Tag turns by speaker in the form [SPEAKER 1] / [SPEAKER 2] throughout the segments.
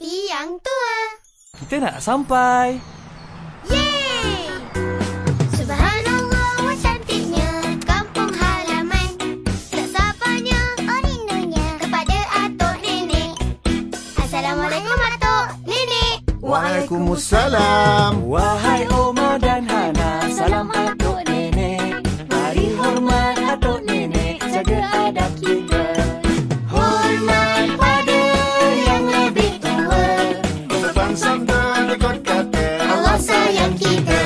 [SPEAKER 1] hormati yang tua.
[SPEAKER 2] Kita nak sampai.
[SPEAKER 1] Yeay! Subhanallah, wah cantiknya kampung halaman. Tak sapanya, oh rindunya kepada atuk nenek. Assalamualaikum atuk nenek.
[SPEAKER 3] Waalaikumsalam.
[SPEAKER 2] Wahai
[SPEAKER 3] Bersopan santun ikut kata
[SPEAKER 1] Allah sayang kita.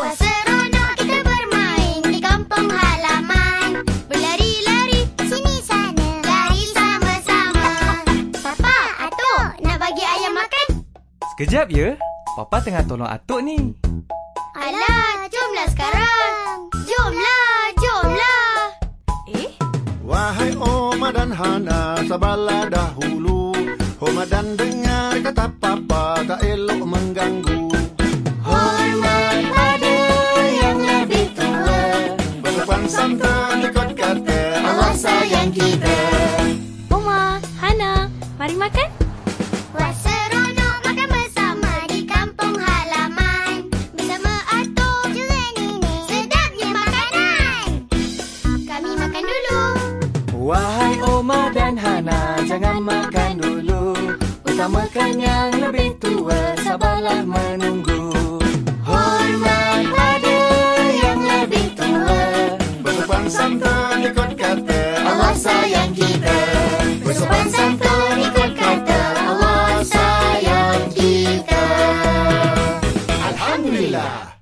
[SPEAKER 1] Wah seronok kita bermain di kampung halaman. Berlari-lari sini sana, lari sama-sama. Papa, atuk, nak bagi ayam makan?
[SPEAKER 2] Sekejap ya. Papa tengah tolong atuk ni.
[SPEAKER 1] Alah, jomlah sekarang. Jomlah, jomlah.
[SPEAKER 4] Eh,
[SPEAKER 3] Wahai Oma dan Hana, sabarlah dahulu. Oma dan dengar kata papa, tak elok mengganggu.
[SPEAKER 2] Hormat pada yang lebih tua.
[SPEAKER 3] Bersopan santun ikut kata Allah sayang kita.
[SPEAKER 4] Oma, Hana, mari makan.
[SPEAKER 1] Wah seronok makan bersama di kampung halaman. Bersama atuk juga nenek. Sedapnya makanan. Kami makan dulu.
[SPEAKER 2] Wahai Oma dan Hana, jangan makan dulu bersamakan yang lebih tua sabarlah menunggu. Hormat pada yang lebih tua.
[SPEAKER 3] Bersopan santun ikut kata Allah sayang kita. Bersopan santun ikut kata Allah sayang kita. Alhamdulillah.